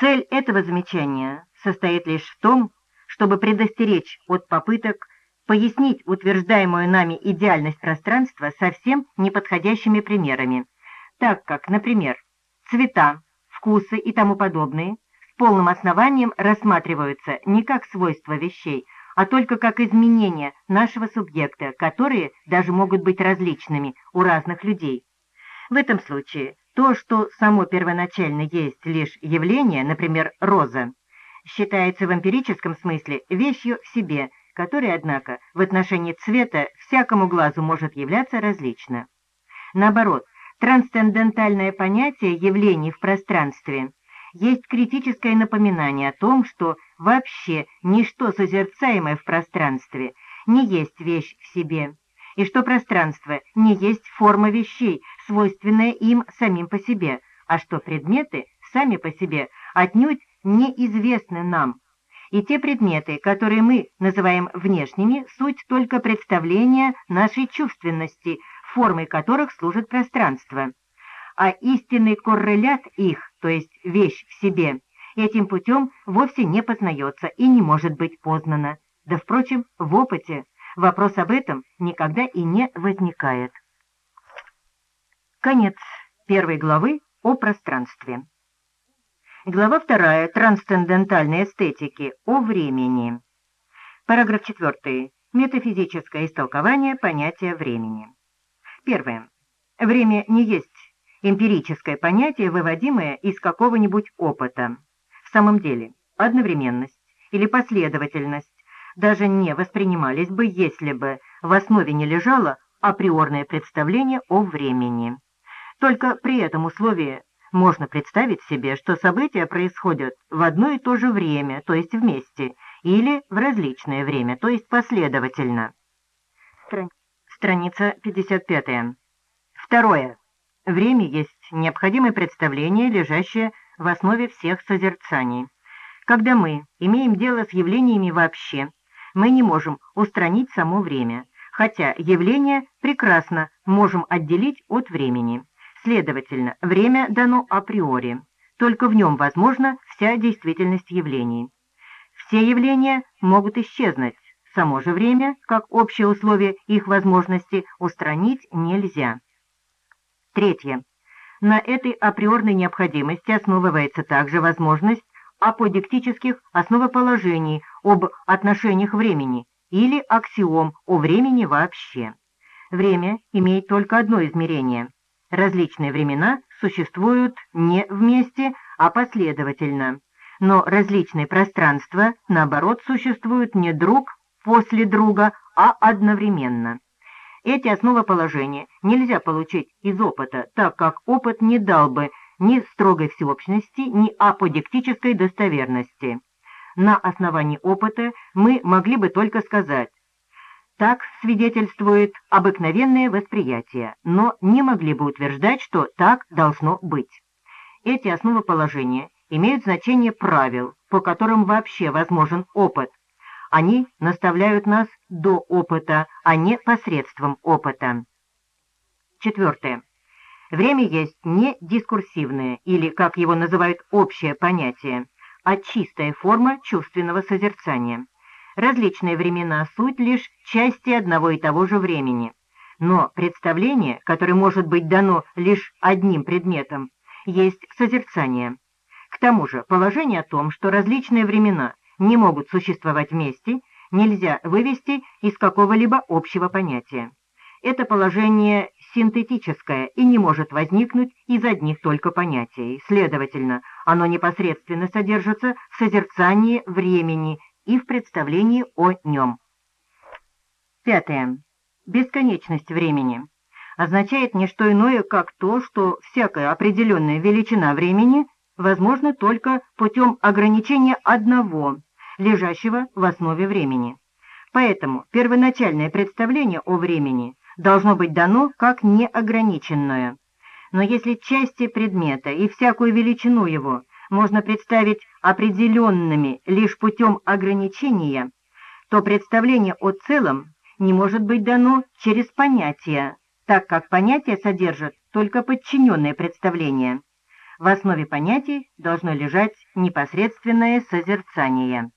Цель этого замечания состоит лишь в том, чтобы предостеречь от попыток пояснить утверждаемую нами идеальность пространства совсем неподходящими примерами, так как, например, цвета, вкусы и тому подобные с полным основанием рассматриваются не как свойства вещей, а только как изменения нашего субъекта, которые даже могут быть различными у разных людей. В этом случае то, что само первоначально есть лишь явление, например, роза, считается в эмпирическом смысле вещью в себе, которая, однако, в отношении цвета всякому глазу может являться различно. Наоборот, трансцендентальное понятие явлений в пространстве есть критическое напоминание о том, что вообще ничто созерцаемое в пространстве не есть вещь в себе, и что пространство не есть форма вещей, свойственная им самим по себе, а что предметы сами по себе отнюдь неизвестны нам. И те предметы, которые мы называем внешними, суть только представления нашей чувственности, формой которых служит пространство. А истинный коррелят их, то есть вещь в себе, этим путем вовсе не познается и не может быть познана. Да, впрочем, в опыте вопрос об этом никогда и не возникает. Конец первой главы о пространстве. Глава вторая Трансцендентальной эстетики о времени. Параграф 4. Метафизическое истолкование понятия времени. Первое. Время не есть эмпирическое понятие, выводимое из какого-нибудь опыта. В самом деле, одновременность или последовательность даже не воспринимались бы, если бы в основе не лежало априорное представление о времени. Только при этом условии можно представить себе, что события происходят в одно и то же время, то есть вместе, или в различное время, то есть последовательно. Страница 55. Второе. Время есть необходимое представление, лежащее в основе всех созерцаний. Когда мы имеем дело с явлениями вообще, мы не можем устранить само время, хотя явление прекрасно можем отделить от времени. Следовательно, время дано априори, только в нем возможна вся действительность явлений. Все явления могут исчезнуть, само же время, как общее условие их возможности, устранить нельзя. Третье. На этой априорной необходимости основывается также возможность аподиктических основоположений об отношениях времени или аксиом о времени вообще. Время имеет только одно измерение. Различные времена существуют не вместе, а последовательно. Но различные пространства, наоборот, существуют не друг после друга, а одновременно. Эти основоположения нельзя получить из опыта, так как опыт не дал бы ни строгой всеобщности, ни аподектической достоверности. На основании опыта мы могли бы только сказать, так свидетельствует обыкновенное восприятие, но не могли бы утверждать, что так должно быть. Эти основоположения имеют значение правил, по которым вообще возможен опыт, они наставляют нас до опыта, а не посредством опыта. Четвертое. Время есть не дискурсивное, или, как его называют, общее понятие, а чистая форма чувственного созерцания. Различные времена — суть лишь части одного и того же времени. Но представление, которое может быть дано лишь одним предметом, есть созерцание. К тому же положение о том, что различные времена не могут существовать вместе, нельзя вывести из какого-либо общего понятия. Это положение синтетическое и не может возникнуть из одних только понятий. Следовательно, оно непосредственно содержится в созерцании времени и в представлении о нем. Пятое. Бесконечность времени означает не что иное, как то, что всякая определенная величина времени возможна только путем ограничения одного лежащего в основе времени. Поэтому первоначальное представление о времени должно быть дано как неограниченное. Но если части предмета и всякую величину его можно представить определенными лишь путем ограничения, то представление о целом не может быть дано через понятие, так как понятие содержит только подчиненное представление. В основе понятий должно лежать непосредственное созерцание.